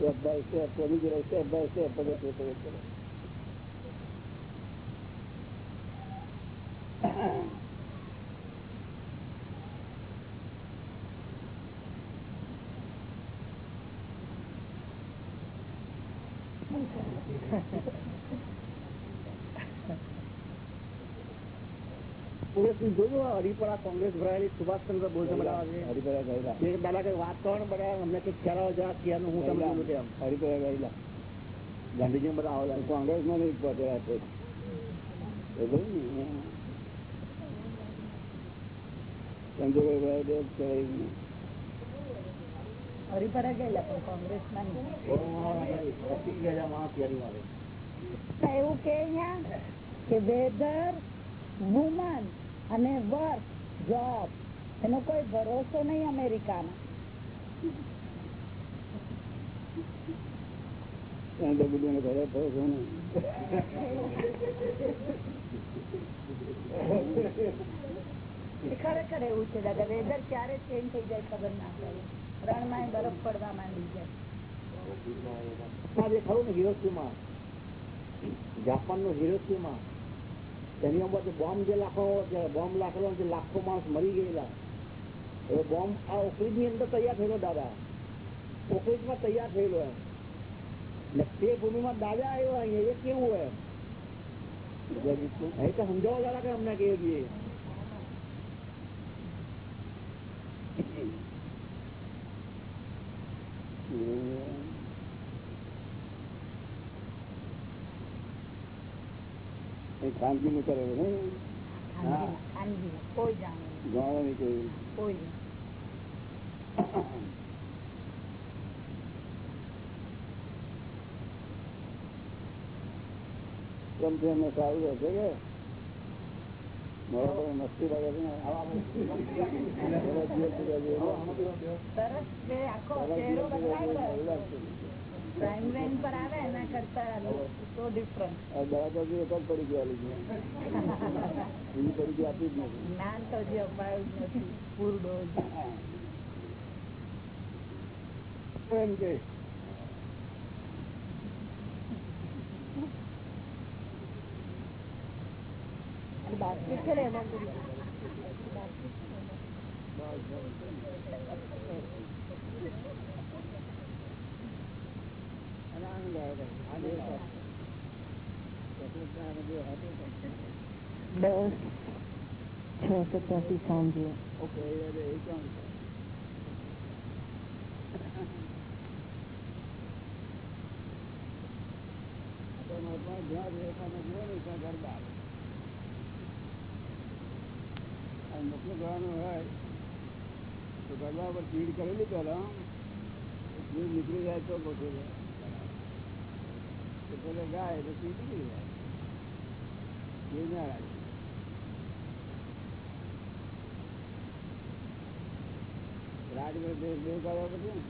step by step ચડી ગયેલા step by step પગથિયે પગથિયે ચડે. જોયું હરિપરા કોંગ્રેસ ભરાયેલી સુભાષચંદ્ર બોઝ હરિપરા ગયેલા. દાદા કઈ વાત કરો ને બધા અમને કઈ ખ્યાલ જરા ક્યાંનું હું તમને હરિપરા ગયેલા. ગાંધીજી બધા આવેલા કોંગ્રેસમાં નહીં પહોંચેલા છે. હરિપરા ગયેલા પણ એવું કે કે વેધર વુમન અને વર્ક જોબ એનો કોઈ ભરોસો નહીં અમેરિકાનો. ખરેખર એવું છે દાદા. વેધર ક્યારે ચેન્જ થઈ જાય ખબર ના પડે. રણમાં બરફ પડવા માંડી જાય ખરું ને હિરોસીમાં જાપાનનું હિરોશીમાં. તેની અંદર બોમ્બ જે લાખો બોમ્બ લાખેલો લાખો માણસ મરી ગયેલા. એ બોમ્બ આ ઓકલીજની અંદર તૈયાર થયેલો દાદા. ઓકલીજમાં તૈયાર થયેલો એમ. ને તે ભૂમિમાં દાદા આવ્યો અહીંયા એ કેવું હોય એ તો સમજાવો દાદા કે અમને કેવું જોઈએ એ ખાનગી નું કરેલું ને ખાનગી ખાનગી કોઈ જાણે નહીં. ગાળો નહીં કોઈ કોઈ નહીં. કેમ છે એમને સારું રહેશે કે મારા પર મસ્તી લાગે છે ને બધા જીવ પૂરા જેવો. સરસ છે આખો બધા ચહેરો જીવ પૂરા જેવો બદલાય એવું લાગશે. પ્રાઇમ લાઈન પર આવે એના કરતા તો ડિફરન્ટ આ દવા તો હજી એક જ પડી ગયા લીધી બીજી પડી ગઈ આપી જ નથી જ્ઞાન તો હજી અપાયું જ નથી પૂરડો જ. એમ કે અને બાસ્કેટ છે ને એમાં બધું. આવે છે. સત્યાસી ત્યાં ગરબા અને મોકલું જવાનું હોય ગરબા પર ભીડ કરેલી પેલા ભીડ નીકળી જાય તો જાય તો પેલે ગાય તો ભીડ નીકળી જાય રાજગઢ દેવ કરવા પછી ને.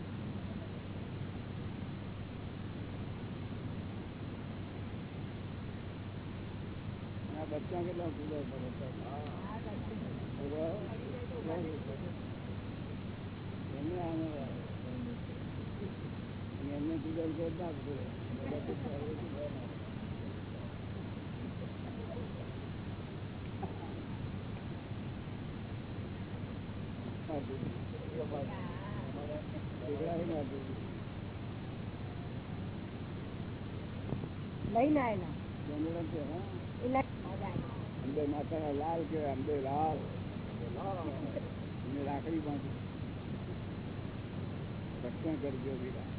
બચ્ચા કેટલા સુંદર પડે એમને જુદા ના. લઈને આવેલા. હા? એટલે લાલ કે અંબે લાલ. રાખડી બાંધી. રક્ષણ કરજો બીરા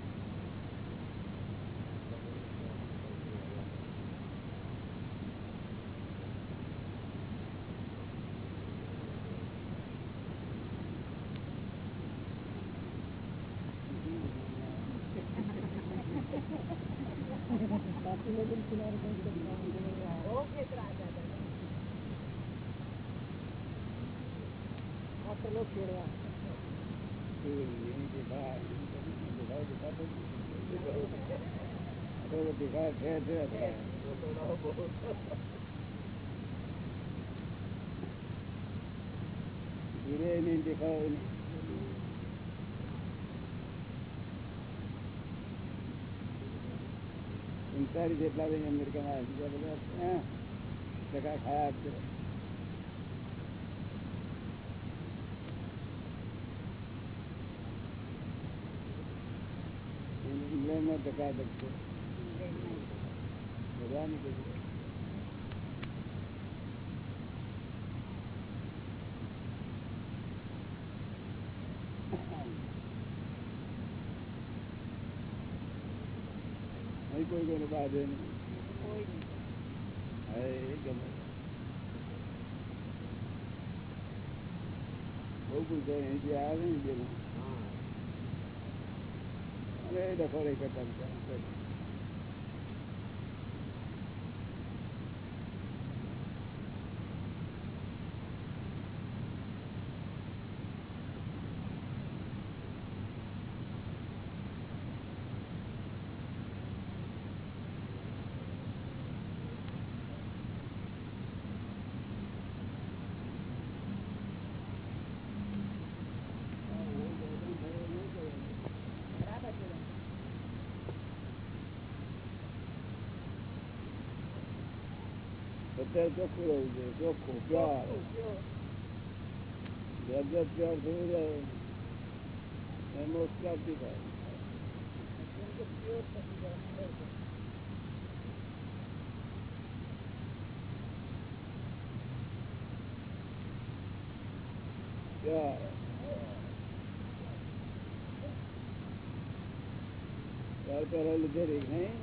દેખાય છે છે અત્યારે. ધીરે નહીં દેખાય નહીં. સંસારી જેટલા બી અમેરિકામાં આવે છે, બીજા બધા હા, ટકા ખાયા જ છે ઇંગ્લેન્ડમાં ટકા છે કીધું. અહીં કોઈ કોઈને બાંધે નહીં નહીં. બહુ પૂછો અહીંથી આવે ને જેમાં અને એ ડખો રહી કરતા અત્યારે ચોખ્ખું રહેવું જોઈએ ચોખ્ખું પ્યોર જબ જબ પ્યોર થયું જાય એમ મોક્ષ પ્રાપ્તિ થાય પ્યોર પ્યોર પ્યોર લીધે રહી નહીં નહીં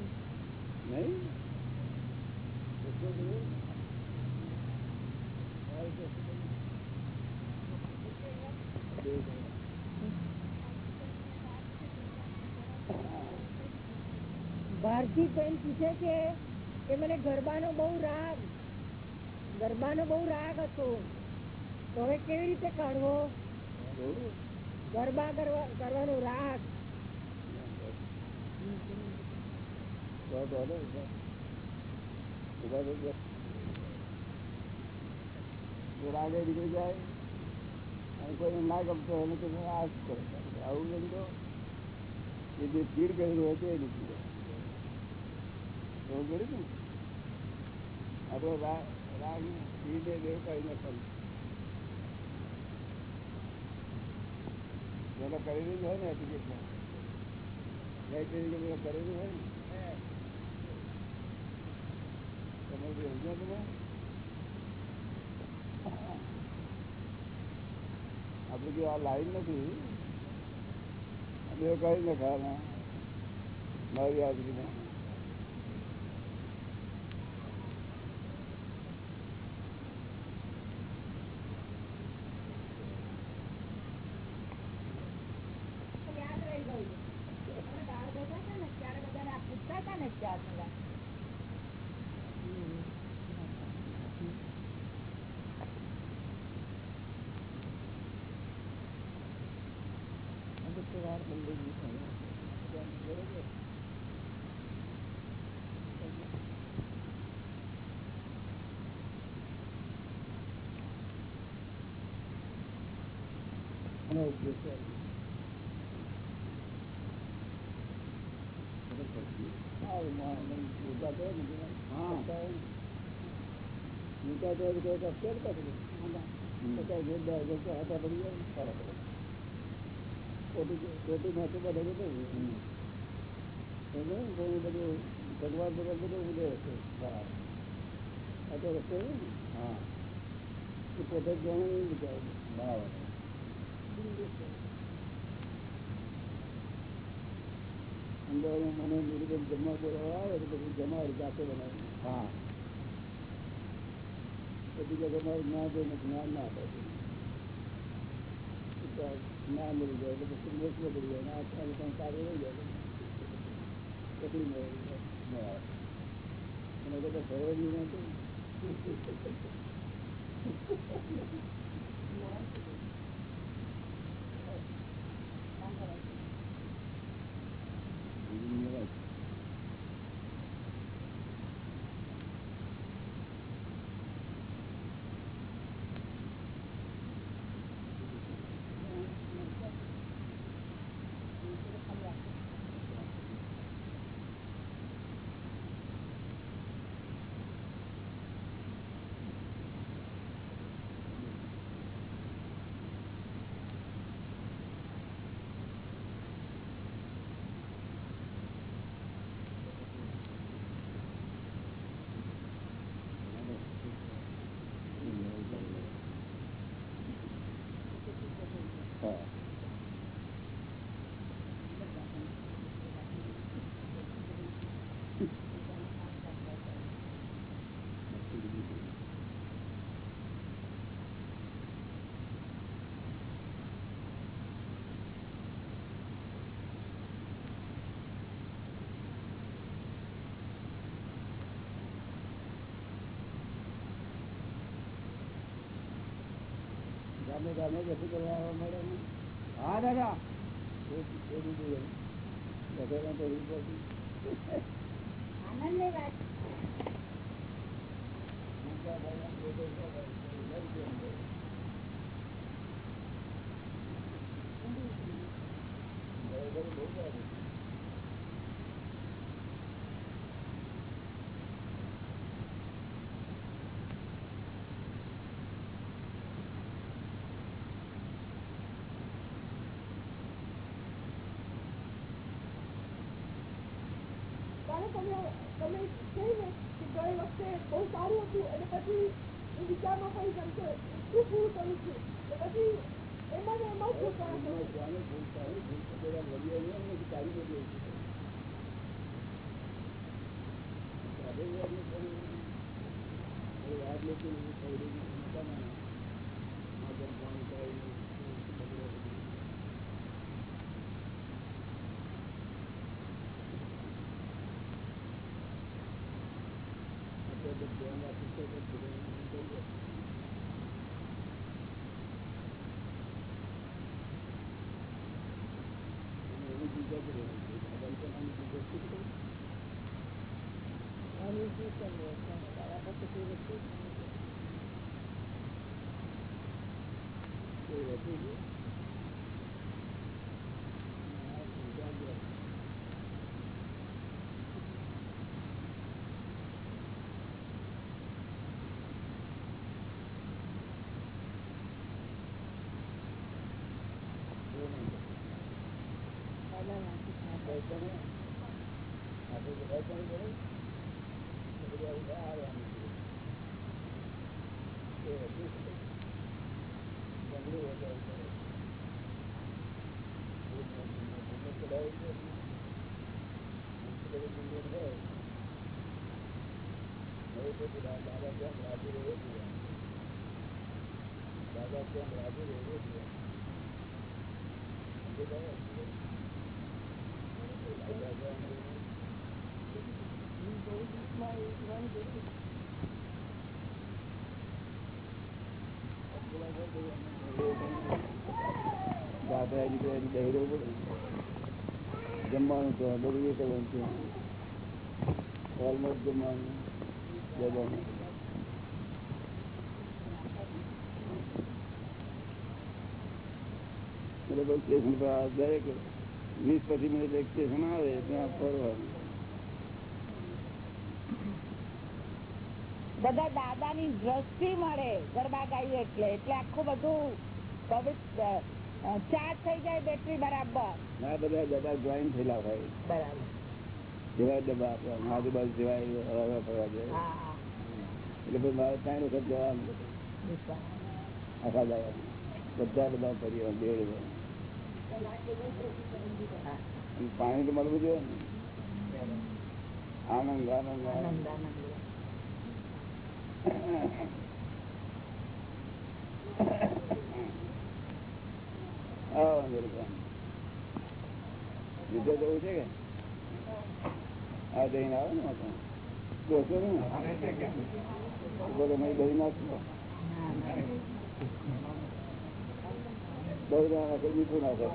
ભારતી બહેન પૂછે છે કે મને ગરબાનો બહુ રાગ, ગરબાનો બહુ રાગ હતો. તો હવે કેવી રીતે કાઢવો? ગરબા કરવા, કરવાનો રાગ. રાગે નીકળી જાય. અને કોઈ ના ગમતો હોય તો આ આવું એ જે ચીડ કરેલું હોય તે નીકળી જાય. દેવ કઈ જેને કરેલું હોય ને એપ્લિકેશન કરેલું હોય ને તમે તમે આપણે જે આ લાઈન નથી બે કઈ નખાના મારી હાજરીમાં યાદ રહી ગયું અમે દાળ ભેગા હતા ને ત્યારે બધાને આ પૂછતા હતા ને ચાર બધા એનો ઉપદેશ છે. હા, એમાં એમ ઊંચા તો હોય ને, હા. ઊંચા તો હોય તો કોઈ કશું જ નથી. તો કાંઈ જોરદાર જોરદાર હાથા બધે બધું બધું ભગવાન બધું ઉડે હશે અત્યારે હા એ પોતે જ જાણે વિચારે બરાબર અંદર મને નિર્ગમ જમવા બોલાવા આવે તો પછી જમાડ જાતે બનાવી હા. મળી જાય કાર્ય રહી જાય. પછી મળી જાય? ફરવા જેવું નહોતું. બીજું નિરાશ. હા ગામે ગામે કશું કરવા આવવા મળે ને હા દાદા એ એ બીજું એમ. બધાને તો રીત હતી. આનંદની વાત ત્યારે તમે તમે કહી ને કે ગઈ વખતે બહુ સારું હતું અને પછી એ વિચારમાં પડી ગયું કે શું પૂરું કરું છું? તો પછી એમાં ને એમાં શું કરો. છો? જાણે ભૂલ થાય, ભૂલ તો પેલા વડીલો ને એમને કાઢી દે છે. કાઢી દે એટલે પણ એ વાત લેતી નથી, થઈ રહી નથી, નકામા. આગળ કામ થાય નહીં, બગડે બધું. આપણે તો ધ્યાન રાખીશું તો ધીરે ધીરે થઈ જશે. અને એની ચિંતા જ રહેવાની છે. આગળ તો આની ચિંતા શું કરવી? એની શું કરવું છે? તારા પછી કોઈ વસ્તુ જ નથી. કોઈ રહેતું છે? આ ચિંતા જ રહે. એવું નહીં. પહેલા નાખી ખાધા. પૈસાને આપણે બધા પણ કરે તો બધા ઊભા આવવાનું છે. એ હતું છે. જંગલી વધારે કરે. એ જંગલ ચલાવે છે. મુશ્કેલી જંગલ હોય. હવે તો પેલા દાદા ત્યાં રાજી રહેવો જોઈએ. દાદા ત્યાં રાજી રહેવો જોઈએ. સમજી ગયા? દાદા ત્યાં દાદાજી તો એની બહેરો પડે જમવાનું તો બધું એ કરવાનું છે ઓલમોસ્ટ જમવાનું જવાનું એટલે બસ સ્ટેશન પર આ દરેક વીસ પચીસ મિનિટ એક સ્ટેશન આવે ત્યાં ફરવાનું બધા દાદા ની દ્રષ્ટિ મળે ગરબા ગાઈએ એટલે એટલે આખું બધું પવિત્ર અ, ચાર્જ થઈ જાય બેટરી બરાબર. ના બધા ડબ્બા જોઈન થયેલા હોય. બરાબર. જેવા ડબ્બા આપણા આજુબાજુ જેવા હરવા ફરવા જાય એટલે ભાઈ મારે ત્રણ વખત જવાનું આખા દાડા બધા બધા ફરી હા. પાણી તો મળવું જોઈએ આનંદ આનંદ. આનંદ આનંદ આનંદ આવો અંદર કામ. યુદ્ધ જવું છે કે? આ જઈને આવે ને બેસો ને? દહીં નાખશો દહીં ના નાખે મીઠું નાખે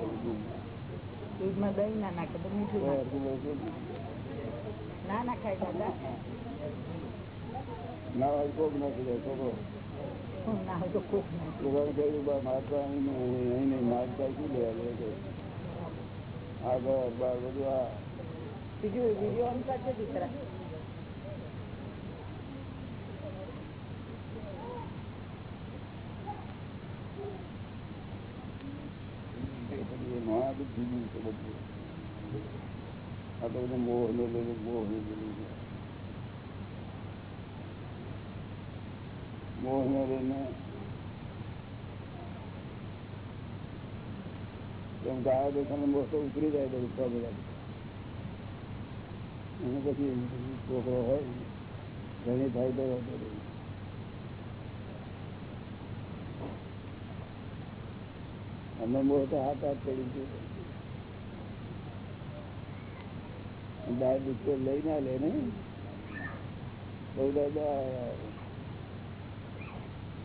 દૂધમાં દહીં ના નાખે તો મીઠું ના નાખાય દાદા. ના હોય કોક નાખી તો કોક મહા ને બધું મોહ ને બધું છે મોહ ને લઈને એમ ગાય દેખાને મોહ તો ઉતરી જાય બધું પગ જાય અને પછી છોકરો હોય ઘણી થાય તો વાંધો નહીં. અમે મોહ તો હાથ હાથ પડી ગયો દાળ દૂધ લઈ ના લે ને બહુ દાદા આમ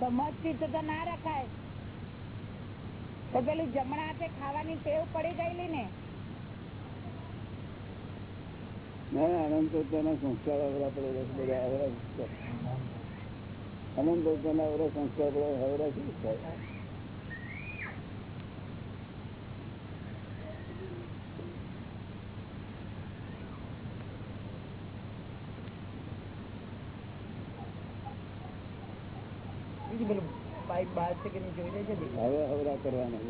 સમજથી તો ના રખાય. તો પેલું જમણા હાથે ખાવાની ટેવ પડી ગયેલી ને. અનંત તો સંસ્કાર અવરા પડે અવરા સંસ્કાર આનંદ તો તેના અવરા સંસ્કાર પડે અવરા શું પેલું પાઇપ બહાર છે કે નહીં જોઈ લે છે હવે હવડા કરવાના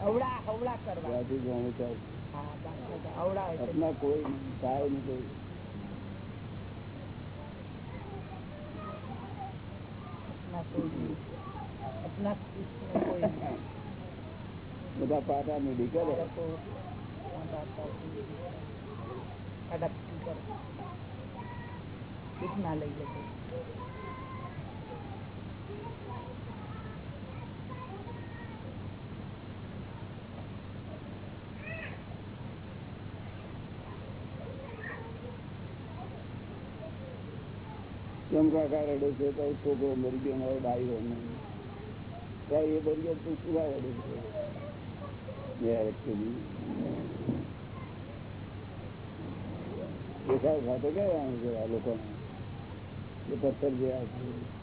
હવડા હવડા કરવા. હવડા કોઈ કાય નહીં. કોઈ બધા પાટા મીડી કરે. ના લઈ જશે કેમ કાકા રડે છે તો છોકરો મરી ગયો મારો ડાયો એ મરી ગયો તું શું રડે છે બે વ્યક્તિની દેખાવ ખાતો કહેવાનું છે આ લોકોને એ પથ્થર જેવા છે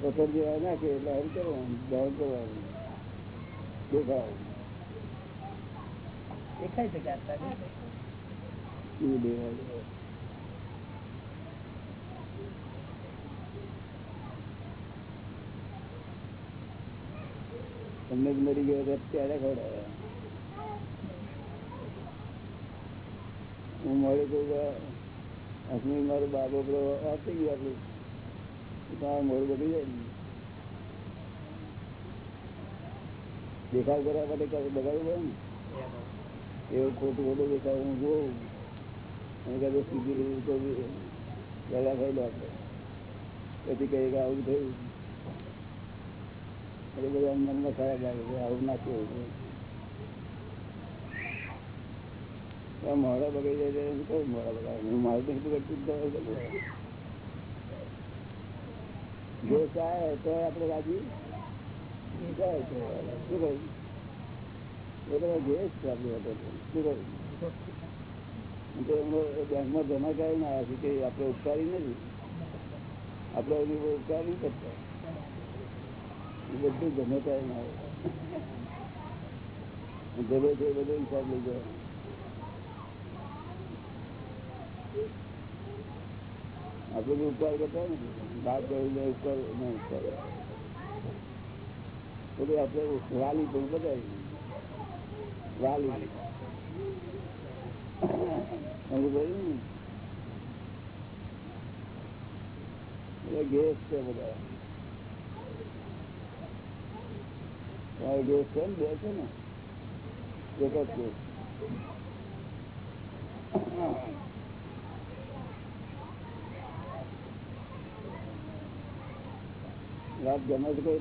પથ્થર જેવા નાખે એટલે હરી કરવાનું દહન કરવાનું દેખાવ દેખાય છે કે આટલા શું દેવા તમને જ મરી ગયો તો ત્યારે ખવડાવ્યા હું મળે કોઈ અસમી મારો બાબો પેલો આપી ગયો આપણું મોડું બગડી જાય દેખાવ કરવા માટે કાંઈ બગાડવું પડે ને. એવું ખોટું ખોટું દેખાવ હું જોઉં અને કદાચ સીધી રહ્યું તો પહેલા થયેલો આપણે. પછી કઈ કે આવું થયું. એટલે બધા મનમાં ખરાબ લાગે છે આવું ના કેવું મોડા બગડી જાય મોડા બગાડે. હું મારું બધું કરતું જ ચાહે રાજી ચાહે તો શું કહ્યું એ જે જ છે શું કહ્યું બેંકમાં જમા કરાવીને આવ્યા છે કે આપણે ઉપકારી નથી. આપણે એની ઉપકાર નહીં કરતા. એ બધું ગમે ત્યારે ના આવે જબે તે બધો હિસાબ લઈ જાય આપણે બી ઉપકાર કરતા ને બાપ કહ્યું છે ઉપકાર ના ઉપકાર બધું આપણે વાલી પણ બતાવી વાલી સમજ પડી ને એ ગેસ છે બધા તમારે ગેસ છે ને બે છે ને એક જ ગેસ રાત ગમે છે કોઈ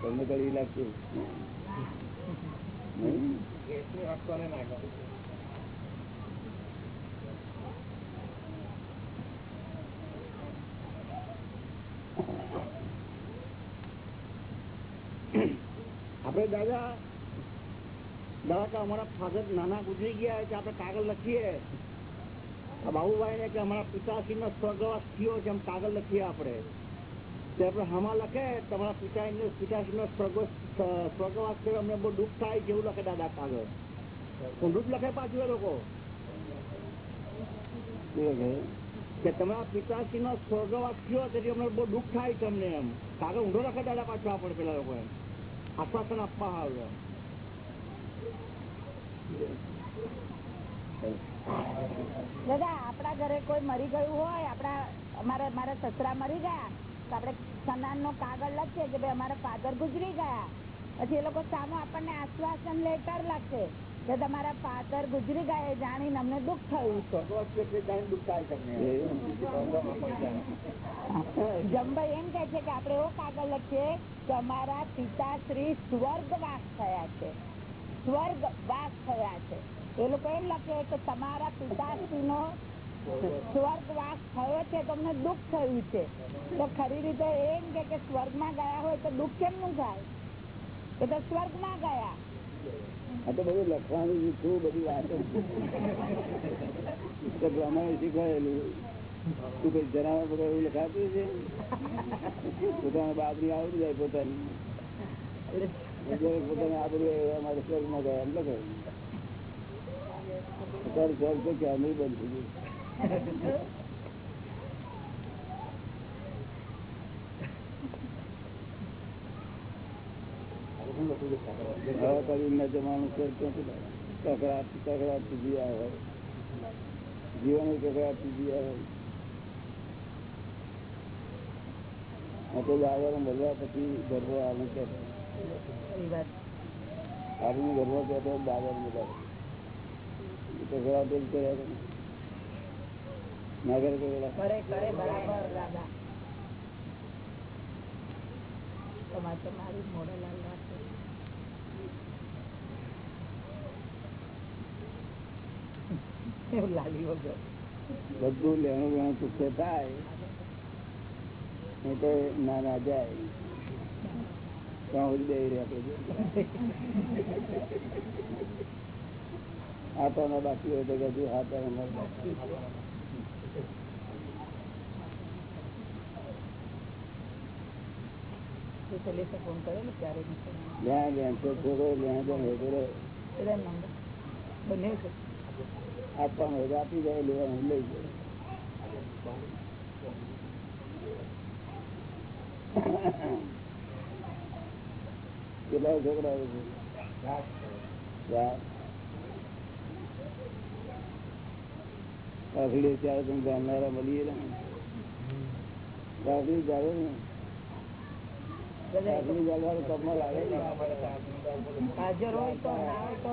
તમને કડી લાગતી આપડે દાદા દાદા અમારા ફાગત નાના ગુજરી ગયા છે આપડે કાગળ લખીએ? બાબુભાઈ કે અમારા પિતાશ્રી નો સ્વર્ગવાસ થયો છે એમ કાગળ લખીએ આપણે. આપણે હમા લખે, તમારા પિતા પિતાશ્રી નો સ્વર્ગવાસ થયો, અમને બહુ દુઃખ થાય જેવું લખે દાદા કાગળ. ઊંધું જ લખે પાછું લોકો. કે તમારા પિતાશ્રી નો સ્વર્ગવાસ થયો તેથી અમને બહુ દુઃખ થાય તમને એમ. કાગળ ઊંધો લખે દાદા પાછું આપણે પેલા લોકો એમ આશ્વાસન આપવા આવે. દાદા, આપણા ઘરે કોઈ મરી ગયું હોય આપડા અમારે મારા સસરા મરી ગયા, તો આપણે સનાન નો કાગળ લખીએ કે ભાઈ અમારા ફાધર ગુજરી ગયા. પછી એ લોકો સામો આપણને આશ્વાસન લેટર કે તમારા ફાધર ગુજરી ગયા એ જાણીને અમને દુઃખ થયું છે. જમભાઈ એમ કે છે કે આપણે એવો કાગળ લખીએ કે અમારા પિતાશ્રી સ્વર્ગવાસ થયા છે. સ્વર્ગવાસ થયા છે. એ લોકો એમ લખે કે તમારા પિતાશ્રી નો સ્વર્ગવાસ થયો છે, તમને દુઃખ થયું છે. તો ખરી રીતે એમ કે સ્વર્ગ સ્વર્ગમાં ગયા હોય તો દુઃખ કેમનું થાય? એ તો સ્વર્ગમાં ગયા. લખવાનું બધી વાતો. શીખવાયેલું તું કઈ જણાવવા બધા એવું લખાતું છે પોતાના બાપની આવડી જાય પોતાની. પોતાને આ બધું અમારે સ્વર્ગમાં ગયા એમ લખે અત્યારે સ્વર્ગ તો ક્યાં નહીં બંધ થઈ ગયું હવે કવિના જમાનું સ્વર્ગ ક્યાંથી લાવે? કકડાટ કકડાટ સુધી આવે જીવન કકડાટ સુધી આવે આ તો દાદાને મળ્યા પછી ગર્વ આવે કે આપણને ગર્વ કહેતો દાદાને બધા તો લાલી બધું લેણું વેણું ચૂકે થાય એટલે ના ના જાય ત્યાં સુધી બેહી રહ્યા આપણે બાકી હોય તો કશું હાથાના બાકી. આપવાનું આપી જાય લેવાનું લઈ જાય. કેટલા છોકરા આવે ત્યારે તમે જાણનારા મળીએ ને કાકડી જાવે ને. કાકડી ચાલવાનું કપમાં લાગે ને. હાજર હોય તો ના હોય તો.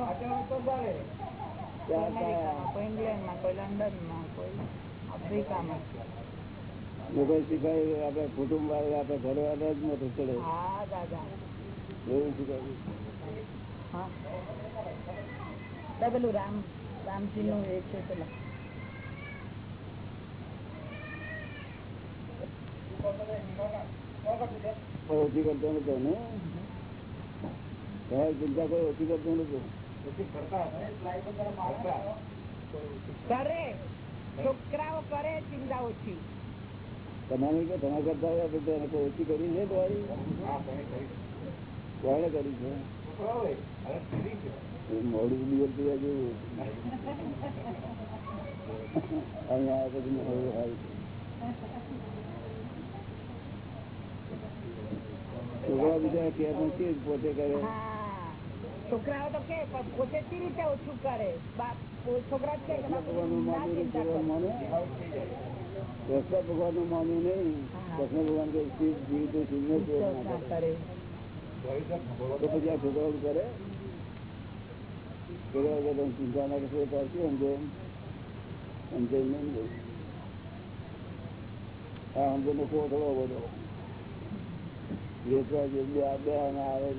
ચાર અમેરિકામાં કોઈ ઇંગ્લેન્ડમાં કોઈ લંડનમાં કોઈ આફ્રિકામાં. લોકો શીખાય આપડે કુટુંબ વાળા આપડે ઘર વાળા જ નથી ચડે. એવું શીખાય પેલું રામ રામજી નું એ છે પેલા. ઓછી કરતો નતો ને તમારી ચિંતા કોઈ ઓછી કરતો નતો કરે છોકરાઓ કરે ચિંતા ઓછી તમારે કે તમે કરતા હોય તો તેને કોઈ ઓછી કરી છે તમારી કોણે કરી છે એ મોડું દિવસ પીવા જેવું અહીંયા આવ્યા પછી મોડું સારું છે છોકરા બીજા કે પણ છે જ પોતે કરે હા છોકરાઓ તો કે પણ પોતે સી રીતે ઓછું કરે બાપ છોકરા કે કે બાપુ ભગવાનનું ના માન્યું ચિંતા ભગવાન કરો. માને કૃષ્ણ ભગવાનનું માન્યું નહીં હા. કૃષ્ણ ભગવાન કે શિવ જીવ તો શિવને જ તો ના ના કરે. કરે તો પછી આ છોકરાઓ કરે કર્યા વગર તમે ચિંતા ના કરશો તો શું સમજે સમજે નહીં ને. આ સમજે ને કોથળો બધો વેચવા જે બે બે આના આવે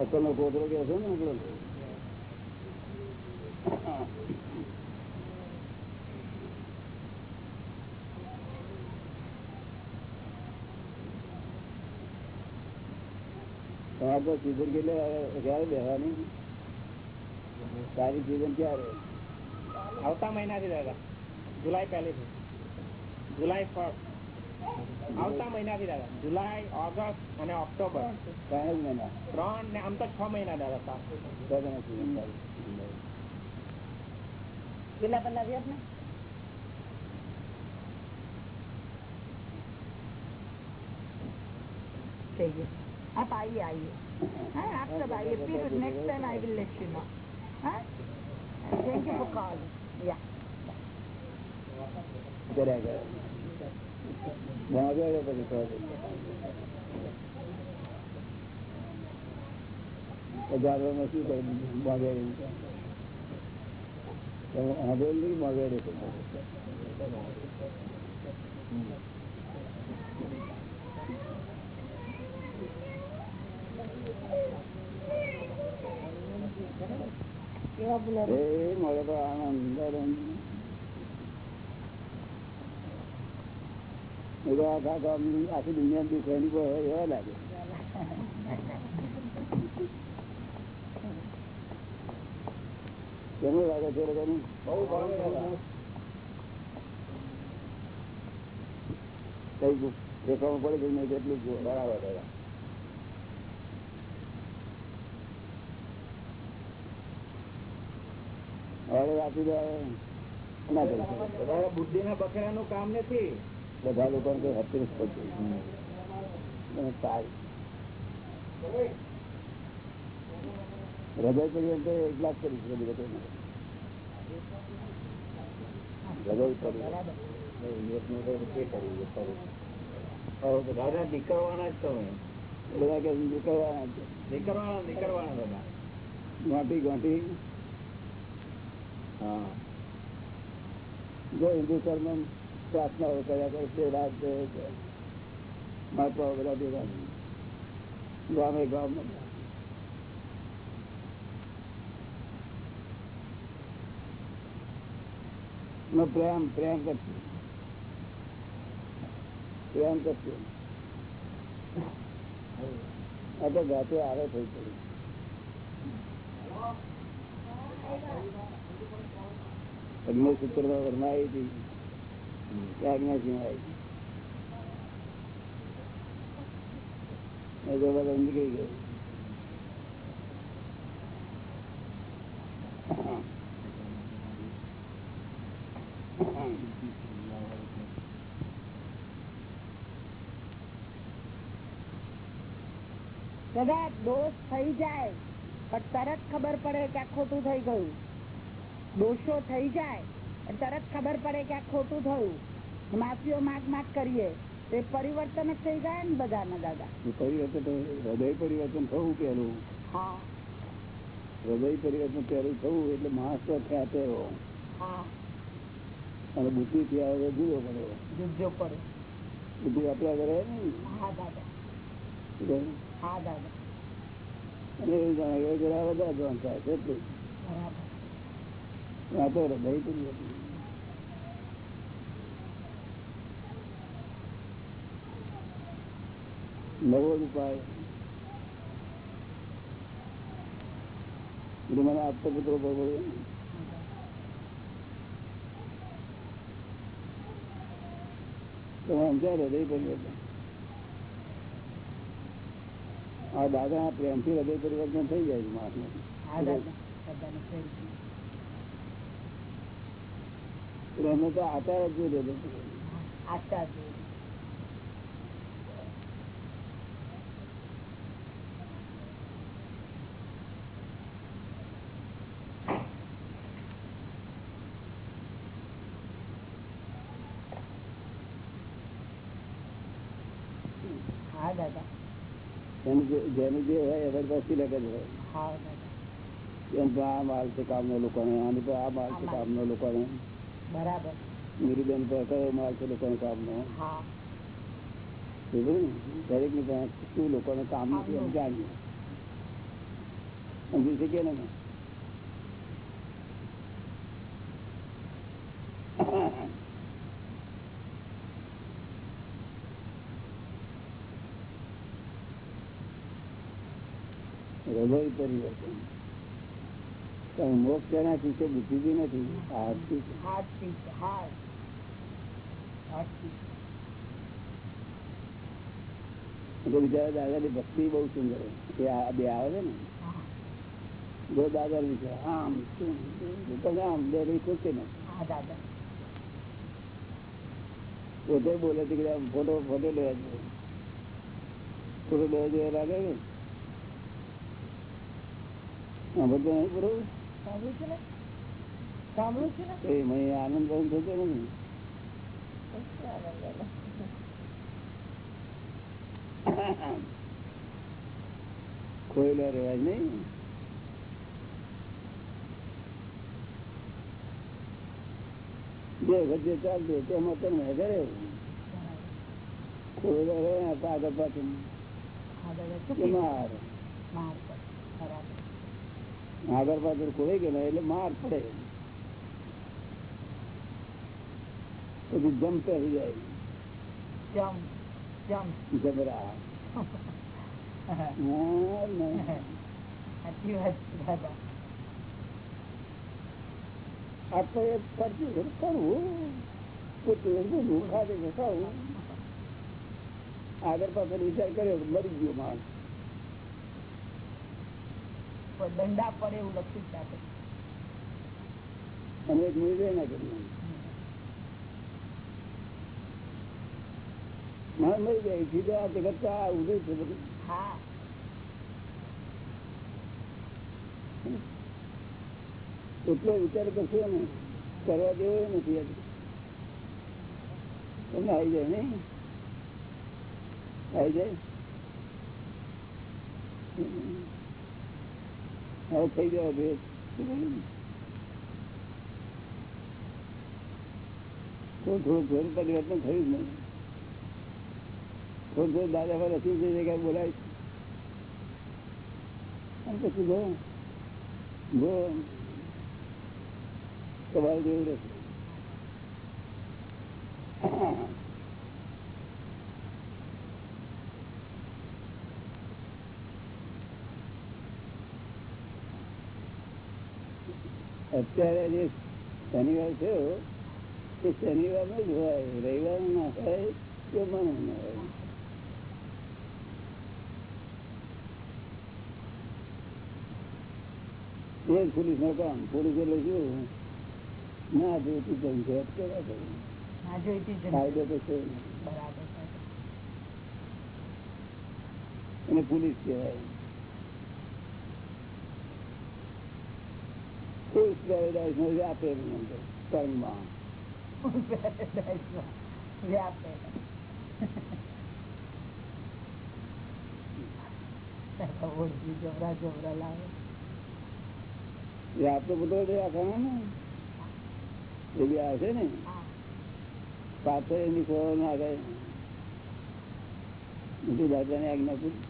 અકલ નો કોથળો કે છે ને અકલ તમારે તો સીઝન કેટલે આવે? ક્યારે બેહવાની સારી સીઝન ક્યારે આવતા મહિનાથી દાદા જુલાઈ પહેલીથી જુલાઈ ફર્સ્ટ આવતા મહિનાથી દાદા જુલાઈ ઓગસ્ટ અને ઓક્ટોબર ત્રણ જ મહિના ત્રણ ને આમ તો છ મહિના દાદા સાહેબ તો તમે season સારી. કેટલા પહેલા વ્યાજ ને થઈ ગયું आप आइए आइए हाँ आप सब आइए फिर next time I will let you know हाँ थैंक यू फॉर कॉल या કર્યા કરે ભણાવ્યા કરે પછી કહે છે. જાગવામાં શું કરે બાગેડી હવે નહીં બાગેડી કેવા બોલે એ મળે તો આનંદ આનંદ. એ તો આખા દુનિયા દુઃખ એની એવા લાગે કેવું લાગે છે લોકોનું કઈ દેખાવું પડે કે નહીં કેટલું બરાબર દાદા હવે વાંચી દે ના કરી શકે. દાદા બુદ્ધિ ના બકરા નું કામ નથી. બધા લોકો કઈ હતી પડતું અને સારી. હૃદય પરિવર્તન એક લાખ કરી શકે બીજા કોઈ નથી. હૃદય દાદા નીકળવાના જ તમે. બધા કે નીકળવાના નીકળવાના નીકળવાના દાદા ગાંઠી ગાંઠી હા જો હિન્દુસ્તાનમાં પ્રાર્થનાઓ કર્યા કરે છે રાત છે મહાત્માઓ બધા ભેગા ગામે ગામમાં નો પ્રેમ પ્રેમ કરશે પ્રેમ કરશે આ તો જાતે આવે થઈ પડી અગ્નિ સૂત્રમાં વરમાઈ હતી આજ્ઞા સિંહ આવી એ નીકળી ગયો દાદા દોષ થઈ જાય, પણ તરત ખબર પડે કે ખોટું થઈ ગયું. દોષો થઈ જાય તરત ખબર પડે કે આ ખોટું થયું. માફીઓ માગ માગ કરીએ એ પરિવર્તન જ થઈ જાય ને બધાના દાદા. પરિવર્તન હૃદય પરિવર્તન થવું પેલું હા. હૃદય પરિવર્તન પેલું થવું એટલે માણસ તો થયા તેવો અને બુદ્ધિ થયા હવે જુદો પડે જુદો પડે બુદ્ધિ આપ્યા કરે ને હા દાદા. હા દાદા. અને એ જણાવે જરા વધારે ધ્યાન થાય એટલું બરાબર. નવો ઉપાય. એટલે મને આપતો પુત્રો બરોબર તો સમજાય હૃદય પરિવર્તન આ દાદા પ્રેમથી હૃદય પરિવર્તન થઈ જાય છે માણસને હા દાદા દાદાને પ્રેમ છે. પ્રેમ તો આચાર જ જોઈએ આશા હા દાદા. એનું જે- જેનું જે હોય એ બધું સિલેક્ટ જ હોય. એમ તો આ માલ છે કામનો લોકોને આની તો આ માલ છે કામનો લોકોને બરાબર. નિરુબેન પર કયો માલ છે લોકોને કામનો દરેકની પાસે શું લોકોને કામ નથી કામનું. સમજી શકીએ ને હૃદય પરિવર્તન. કારણ મોક્ષ એનાથી છે બુદ્ધિથી નથી. આથી છે. Heart beat heart heart beat એટલે બિચારા દાદાની ભક્તિ બહુ સુંદર છે. એ આ બે આવે છે ને? હા. જો દાદા વિચાર આમ શું તમે આમ બે રહી ખુશ ને? હા દાદા. પોતે બોલે છે કે આમ ફોટો ફોટો લેવા જોઈએ. ફોટો લેવા જોઈએ લાગે ને હા બધું નહીં બરોબર? સાંભળ્યું છે ને? એ આનંદ બંધ થતો નથી ખોયેલા રહેવાય નહીં? બે વચ્ચે ચાલતું તેમાં તમે કરે ખોયેલા રહે આગળ પાછળ હા દાદા એ ચૂકી માર માર પર બરાબર આગળ પાછળ ખોઈ ગયેલા એટલે માર પડે. પછી જમ્પ થઈ જાય. જમ જમ. જબરા. માર ને. સાચી વાત છે દાદા. આપણે એક કરતું છે, કરવું. પોતું એ બધું ખાધે છે ખાવું આગળ પાછળ વિચાર કર્યો તો મરી ગયો માણસ. કોઈ દંડા પડે એવું જ આપણે. અને એક નિર્ણય ના કર્યો માણસ મળી જાય સીધા આ જગત તો આ ઉભું છે બધું. હા. એટલો વિચાર કરશો ને કરવા જેવો નથી આજે. તમને આવી જાય ને આવી જાય? થઈ ગયો ભેદ. થોડું થોડું થોડું પરિવર્તન થયું જ નહીં. થોડું થોડું દાદા પર રસી જે જગ્યાએ બોલાય અને પછી જો જો તમારે જેવું રહેશે. અત્યારે જે શનિવાર છે એ શનિવાર નો જ હોય રવિવાર ના હોય કે મને ના હોય. એ જ પોલીસનું કામ પોલીસ એટલે શું? ના જોઈતી જંજટ છે ના કાયદો તો છે. એને પોલીસ કહેવાય. પોલીસ પેરેડાઇઝ નો વ્યાપે કર્મમાં વ્યાપે. જબરા જબરા લાવે. વ્યાપ તો બધો રાખવાનો ને? એ બી આવશે ને? પાછળ એની ખબર ના આવે બીજું દાદાની આજ્ઞા પૂરી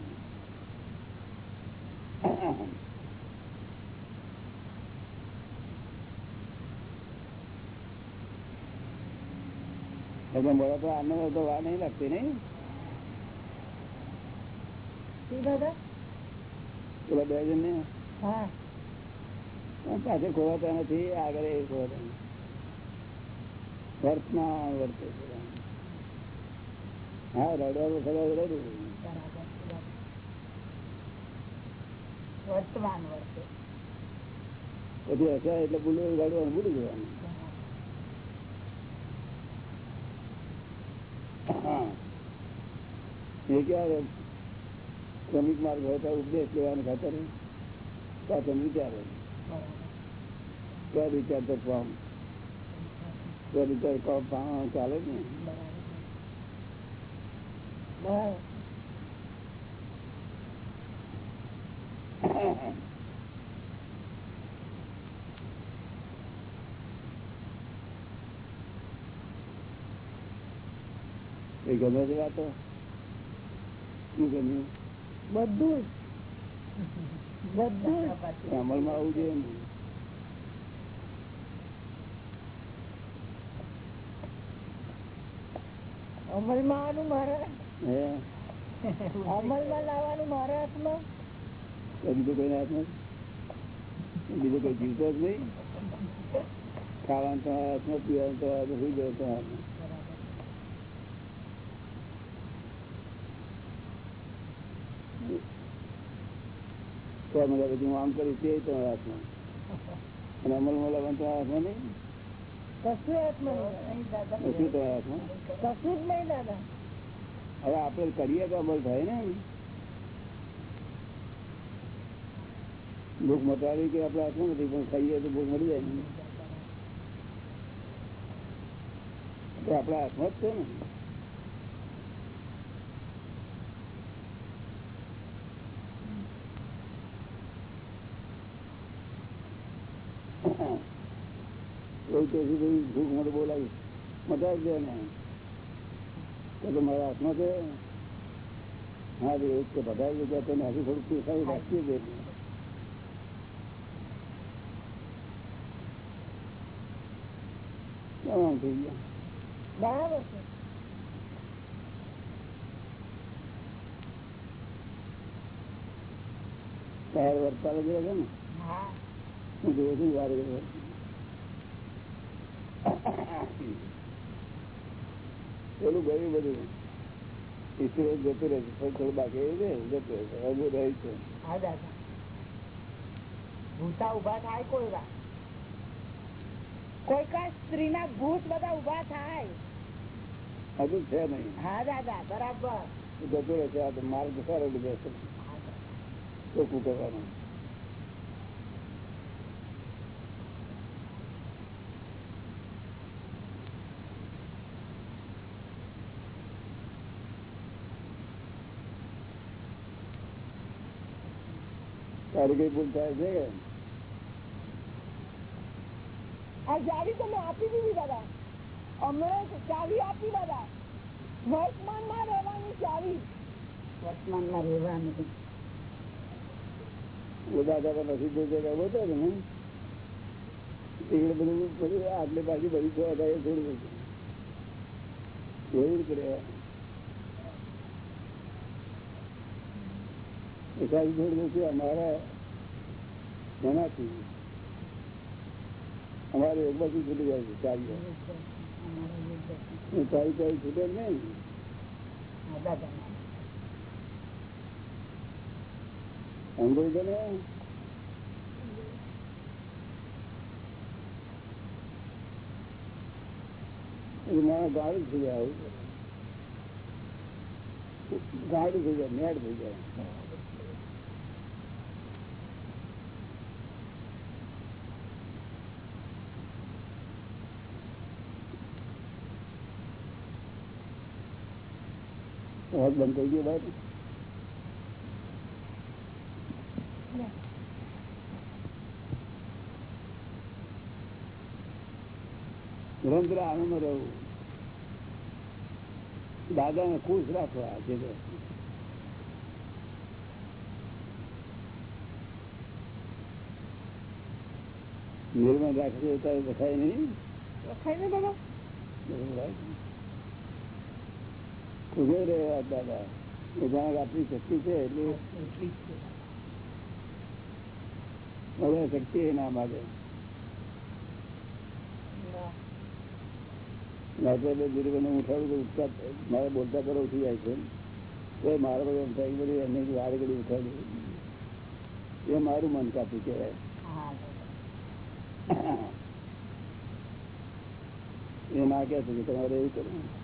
એટલે બોલો તો આને તો વાર નહીં લાગતી નહીં? પેલા બે જણ ને? હા. ખોવાતા નથી આગળ એ ખોવાતા નથી. વર્તે છે. હા રડવા વખતે રડ્યું બરાબર બરાબર. વર્તમાન વર્તે. પછી હસ્યા એટલે ભૂલું રડવાનું ભૂલી જવાનું બરાબર. એ ક્યારે ક્રમિક માર્ગ હોય તો ઉપદેશ લેવાનું ખાતર તમે વિચારો. કયા વિચાર તો ફોર્મ કયા વિચાર ચાલે ને ગમે છે વાતો. શું ગમ્યું બધું બધું અમલમાં આવવું જોઈએ અમલમાં આવવાનું મારા અમલમાં લાવવાનું મારા હાથમાં? બીજું કોઈ હાથમાં બીજું કોઈ જીવતો જ નહીં? ખાવાનું તો હાથમાં પીવાનું તો હાથમાં સુઈ ગયો તો હાથમાં તો મને પછી હું આમ કરી તે તમારા હાથમાં. અને અમલમાં લાવવાનું હાથમાં નહીં? કશું તમારા હાથમાં? નહીં હવે આપણે કરીએ તો અમલ થાય ને ભૂખ મટાડી કે આપડે હાથમાં નથી પણ ખાઈએ તો ભૂખ મળી જાય ને. આપણા હાથમાં જ છે ને. એવું તો ભૂખ મને બોલાવી. મટાડી દે ને તો મારા હાથમાં છે. હા ભાઈ એક તો છે ગયા તેને હજુ થોડું પીસાવી રાખીએ છીએ. કેમ આમ થઈ ગયા? બરાબર છે. વર્તા ને? હું. જોઉં છું વાર. પેલું ગયું બધું. ઈશ્વર જતું રહે છે. થોડું બાકી છે જતું રહે છે. હજુ રહે છે. ભૂતા ઊભા થાય કોઈ વાર. કોઈ કા સ્ત્રી ના ભૂત બધા ઊભા થાય. હજુ છે નહીં. હા દાદા બરાબર. જતું રહે છે. આ માર્ગ સારો લીધો છે ચોખ્ખું કરવાનું? તારી કઈ ભૂલ થાય છે કે આ ચાવી તમે આપી દીધી દાદા હમણાં ચાવી આપી દાદા વર્તમાનમાં રહેવાની ચાવી વર્તમાનમાં રહેવાની બધા દાદા નથી જોઈ જગ્યા બોલતા ને એટલે બધું બધું આટલે પાછી બધી છો હતા એ છોડી દીધું એવી રીતે એકાદી છોડી દઉં અમારા એનાથી અમારે એક બાજુ છૂટી જાય છે ચાલી ચાલી ચાલી છૂટે નહીં. સાંભળ્યું છે ને એ મારા ગાડી થઈ જાય ગાડી થઈ જાય નેટ થઈ જાય. અવાજ બંધ થઈ ગયો ભાઈ નિરંતર આનંદ રહેવું દાદાને ખુશ રાખવા જે. નિર્મળ રાખશે ત્યારે દેખાય નહીં? ખાઈ ને દાદા ખુશ જ રહેવા દાદા એ જાણે કે આપણી શક્તિ છે એટલે હવે શક્તિ એ ના માગે રાત્રે બે ગુરુને ઉઠાડું તો ઉઠતા મારે બોલતા કરો ઉઠી જાય છે તો મારે બધું એમ થાય કે બધું એમને વાર ઘડી ઉઠાડ્યું એ મારું મન કાપી કહેવાય એ ના કહે છે કે તમારે એવું કરવું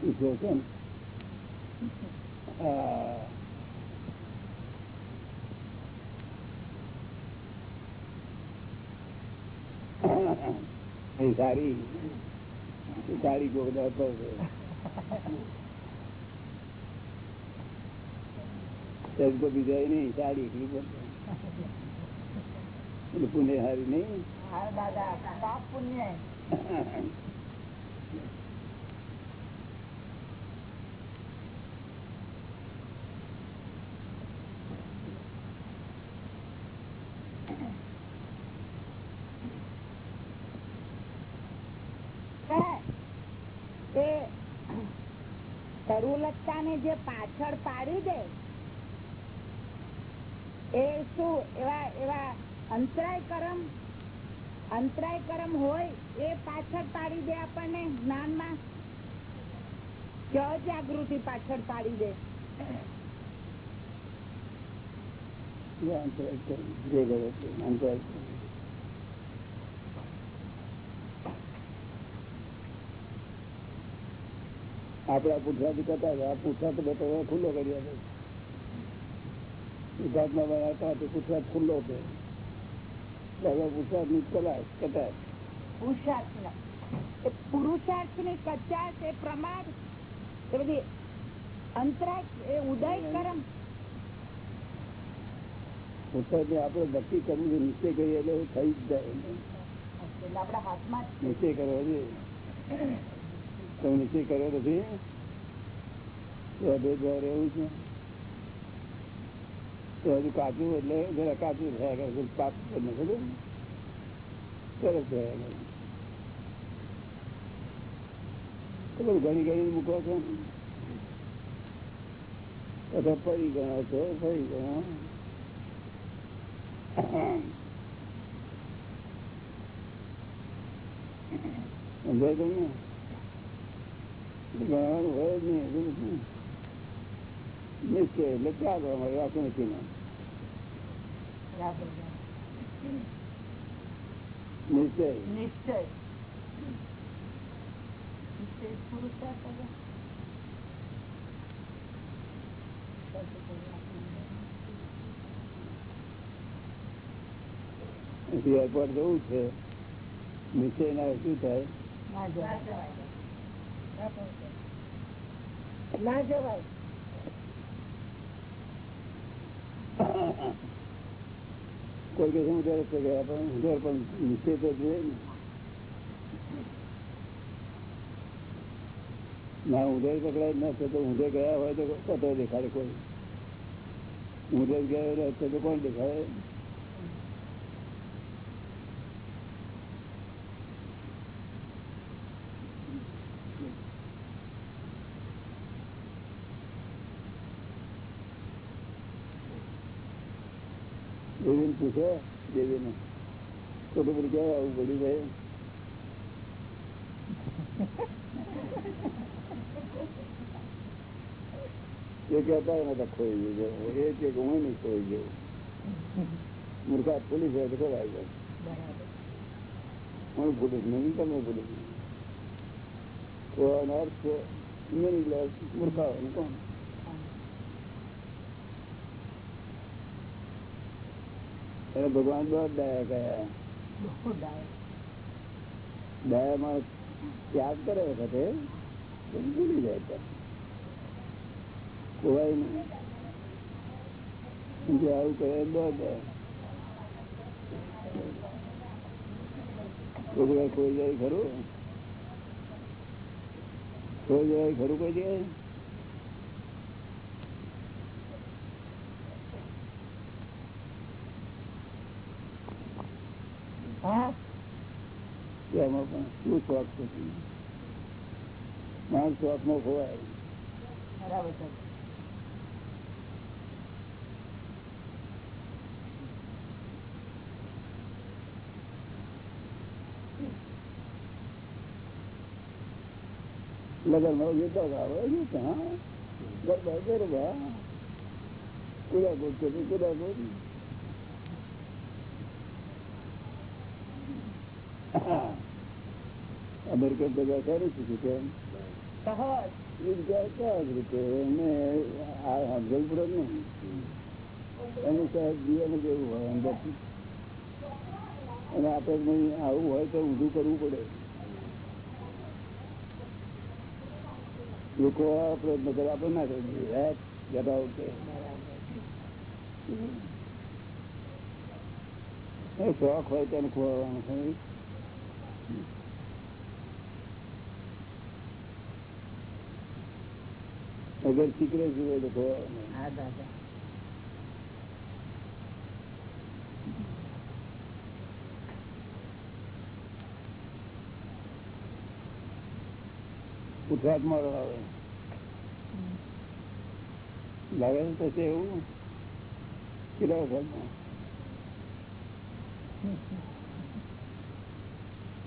ઈચ્છો છે ને હા એ સારી સારી ગોગડા પર છે બીજા નહીં સારી એકલી પુણ્ય હારી નહીં દાદા પુણ્ય તે તરુલતા ને જે પાછળ પાડી દે, એ શું, એવા એવા અંતરાય કરમ અંતરાય કરમ હોય, એ પાછળ પાડી દે આપણને જ્ઞાનમાં? કે અજાગૃતિ પાછળ પાડી દે. અંતરાય અંતરાય આપડા પુઠાથી કરતા હતા આ પુઠા તો બેઠો ખુલ્લો કરી આપે. ગુજરાતમાં બનાવતા તો પુઠાત ખુલ્લો હવે ની પુરુષાર્થ એ પુરુષાર્થની કચાશ એ પ્રમાદ. એ બધી અંતરાય એ ઉદય કરમ પુઠાત આપણે ભક્તિ કરવું છે નિશ્ચય કરીએ એટલે થઈ જ જાય. આપડા હાથમાં કરવો છે તમે નિશ્ચય કર્યો નથી ભેદભાવ રહેવું છે. તો હજુ કાચું એટલે જરા કાચું થયા કરે પાક નથી સરસ થયા ઘણી ઘણી મૂકો છો. અથવા ફરી ગણો છો ફરી ગણો સમજાય તમને? નિશ્ચય એટલે ક્યાં કરવા મળે નથી નિશ્ચય નિશ્ચય. એરપોર્ટ જવું છે નિશ્ચય ના શું થાય ના જવાય. કોઈ કે હું ઉધાર છે ગયા પણ ઉધાર પણ નિશ્ચય તો જોઈએ ને. ના ઊંધે પકડાય ના છે તો ઊંધે ગયા હોય તો કતો દેખાડે કોઈ. ઊંધે ગયા હોય તો કોણ દેખાડે? દેવીને પૂછે દેવીને ખોટું બધું કહેવાય આવું બધું ભાઈ એ કહેતા એમાં તો ખોઈ ગયું છે. એ કે હું નહીં ખોઈ ગયો મૂર્ખા પોલીસ હોય તો ખોવાઈ જાય હું પોલીસ નહીં તમે પોલીસ ખોવાનો અર્થ છે નહીં મૂર્ખા હોય કોણ એને ભગવાન બહુ દયા કયા દયામાં ત્યાગ કરે વખતે ભૂલી જાય ખોવાય નહીં. જે આવું કહે બહુ દયા. કોઈ જાય ખરું? કોઈ જગ્યાએ ખરું કોઈ જગ્યાએ? એમાં પણ શું શોખ છે? માણસ શોખ નો ખોવાય બરાબર છે. લગનમાં જતો આવે હા ગરબા ગરબા. કુડા કુદ કરી કુડા કુદ અમેરિકન ભેગા કરી શીખ્યું કેમ સહજ રીતે આ સમજણ પડે એનું સાહેબ જીવન જેવું હોય અંદરથી અને આપણે આવું હોય તો ઊંધું કરવું પડે. લોકો પ્રયત્ન કરે આપણે ના કરીએ. જતા કે એ શોખ હોય તેને ખોવાનું અગર ચીકરે હોય તો હા દાદા. આવે લાગે છે પછી એવું? કેટલા વખતમાં?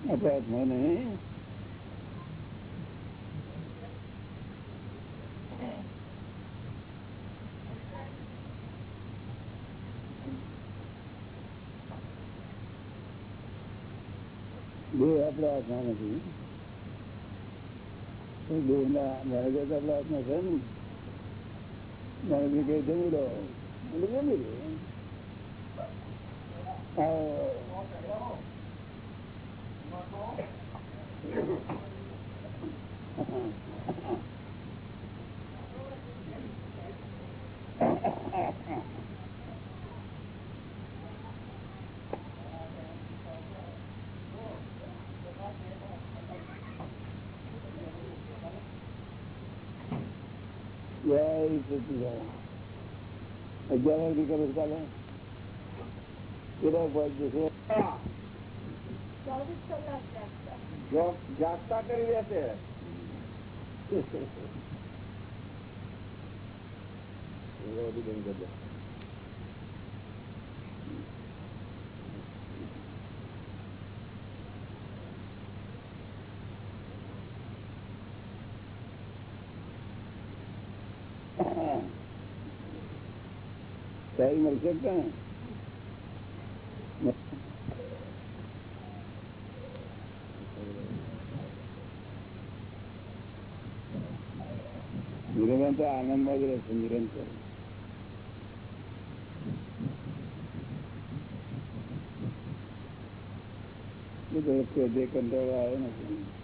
હાથમાં નહીં. બે હાથમાં નથી. બે ના, મારા તો હાથમાં છે ને. મારે કઈ જમી લો આ જય સચિદાન અગિયાર વાગે કરો છો કાલે કેટલા પાંચ જશે ચોવીસ કલાક જાગતા. જાગતા કરી દેશે સારી કે નિરંતર આનંદમાં જ રહેશે નિરંતર. જે કંટાળો આવે નથી